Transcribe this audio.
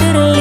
그래